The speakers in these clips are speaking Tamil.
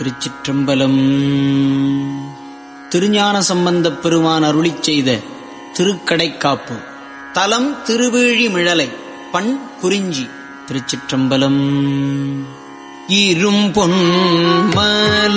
திருச்சிற்றம்பலம். திருஞான சம்பந்தப் பெருமான் அருளி செய்த திருக்கடைக்காப்பு. தலம் திருவிழிமிழலை பண் குறிஞ்சி திருச்சிற்றம்பலம். இரும்பொன் மலைவில்லா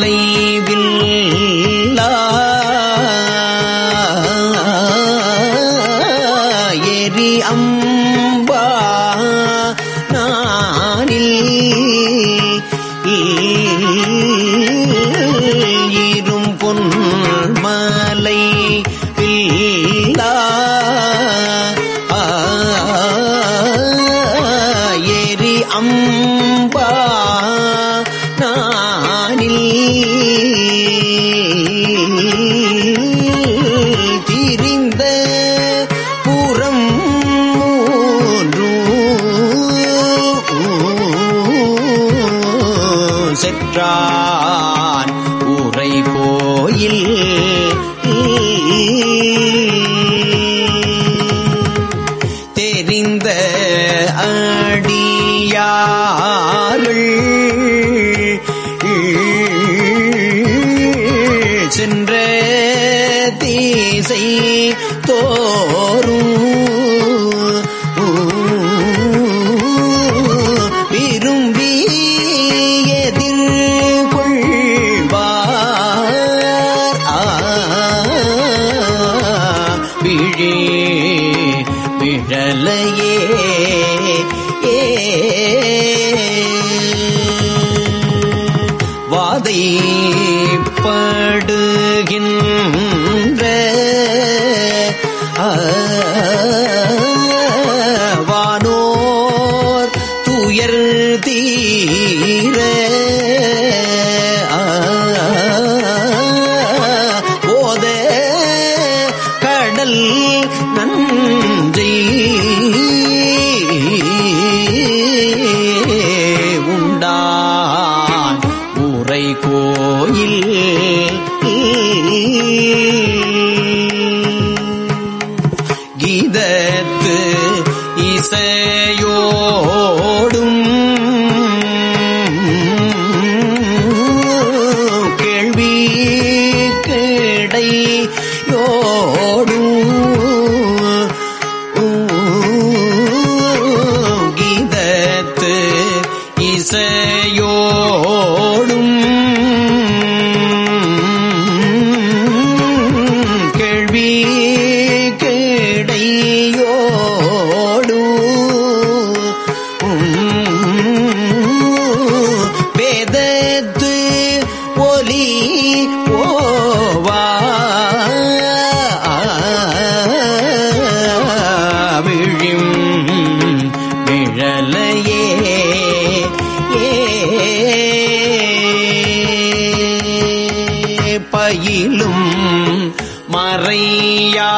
கோயில். மறையா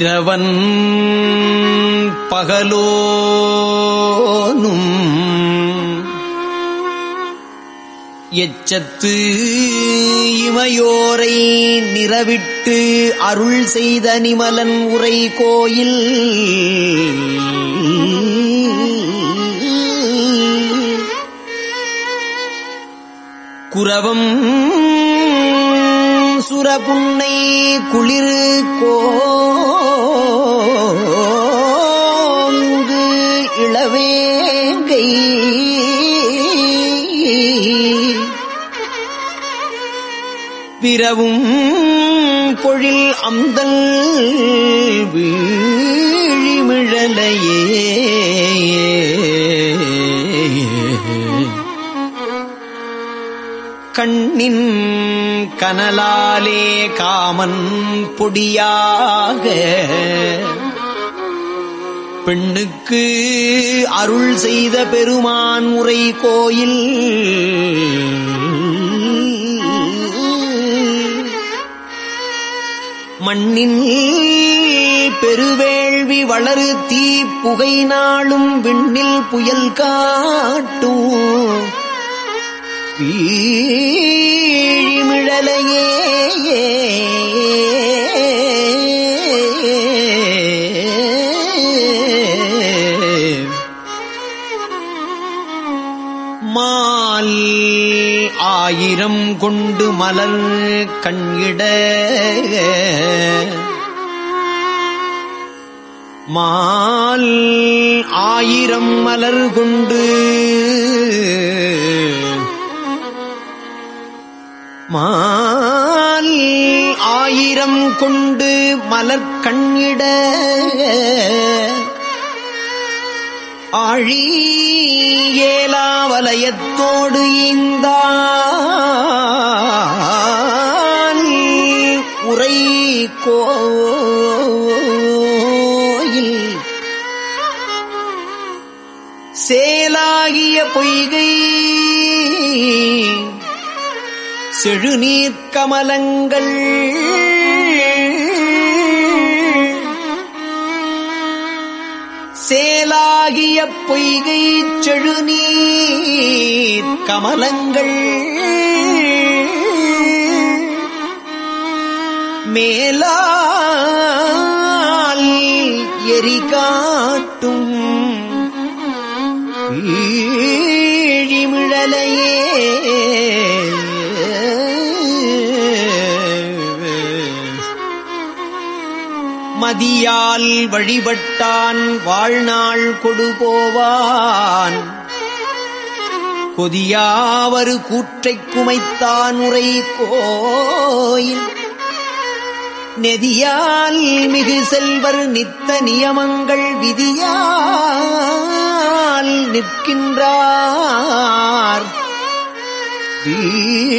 இரவன் பகலோனும் எச்சத்து இமையோரை நிரவிட்டு அருள் செய்த நிமலன் உரை கோயில். குரவம் சுரபுன்னை குளிர் கோ பிறவும் பொழில் அந்தல் வீழிமிழலையே. கண்ணின் கனலாலே காமன் பொடியாக பெண்ணுக்கு அருள் செய்த பெருமான் உரை கோயில். மண்ணின் பெருவேள்வி வளரு தீ புகை நாளும் விண்ணில் புயல் காட்டும். வீழிமிழலையே ஆயிரம் கொண்டு மலர் கண்ணிட மால் ஆயிரம் மலர் கொண்டு மால் ஆயிரம் கொண்டு மலர் கண்ணிட ஆழி ஏலாவலயத்தோடு ஈந்தான் செழுநீர்க் கமலங்கள். சேலாகிய பொய்கை செழுநீர் கமலங்கள். மேலால் எரி காட்டும் ஈழிமிழலையே. மதியால் வழிபட்டான் வாழ்நாள் கொடுபோவான் கொதியாவரு கூற்றைக் குமைத்தான் உரை கோயில். நெதியால் மிகு செல்வர் நித்த நியமங்கள் விதியால் நிற்கின்றார். வீழிமிழலையே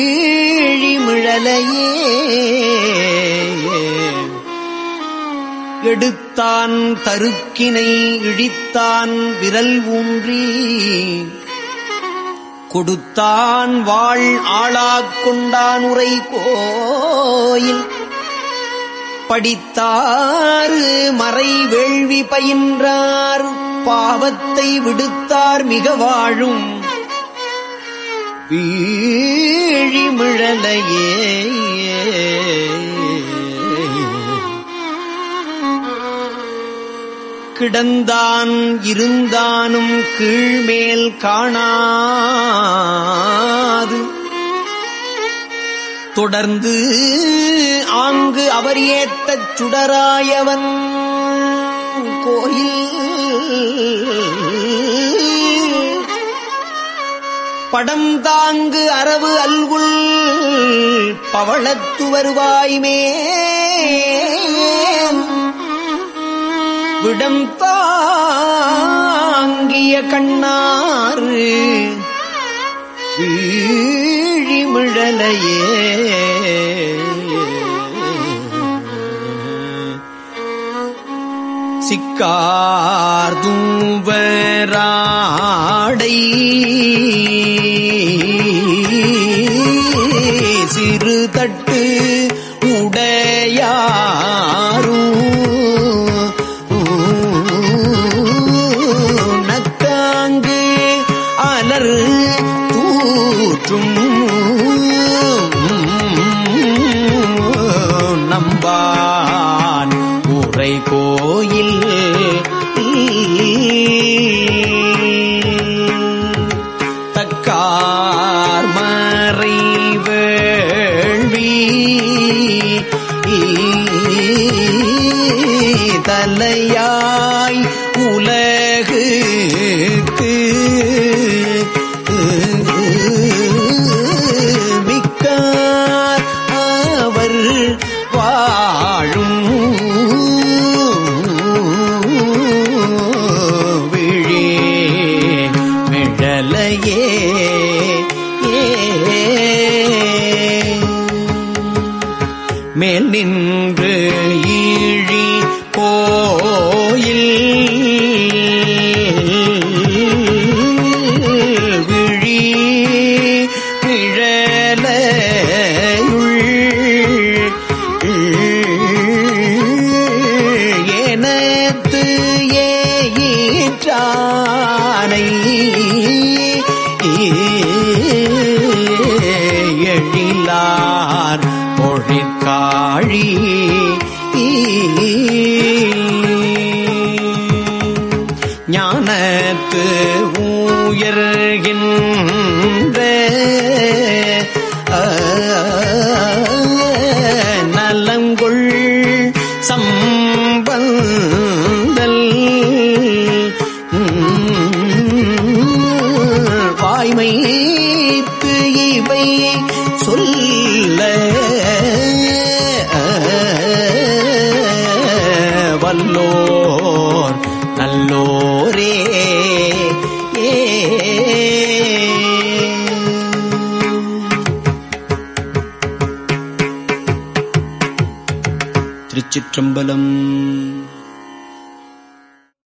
எடுத்தான் தருக்கினை இழித்தான் விரல் ஊன்றி கொடுத்தான் வாழ் ஆளாக் கொண்டான் உரை கோயில். படித்தாறு மறை வேள்வி பயின்றார் பாவத்தை விடுத்தார் மிக வாழும். வீழிமிழலையே கிடந்தான் இருந்தானும் கீழ்மேல் காணாது. தொடர்ந்து ஆங்கு அவர் ஏத்தச் சுடராயவன் கோயில். படம் தாங்கு அரவு அல்குள் பவளத்து வருவாய்மே விடம் தாங்கிய கண்ணாறு. வீழிமிழலையே. சிக்கார்தூவராடை சிறு தட்டு நோற்றும் நம்பான் உரை கோயில். தக்கார் மறை நின் ஞானத்து ஊயர்கின்ற நலங்கொள் சம்பந்தல் வாய்மைத்து இவை சொல்ல வல்லோர் திருச்சிற்றம்பலம்.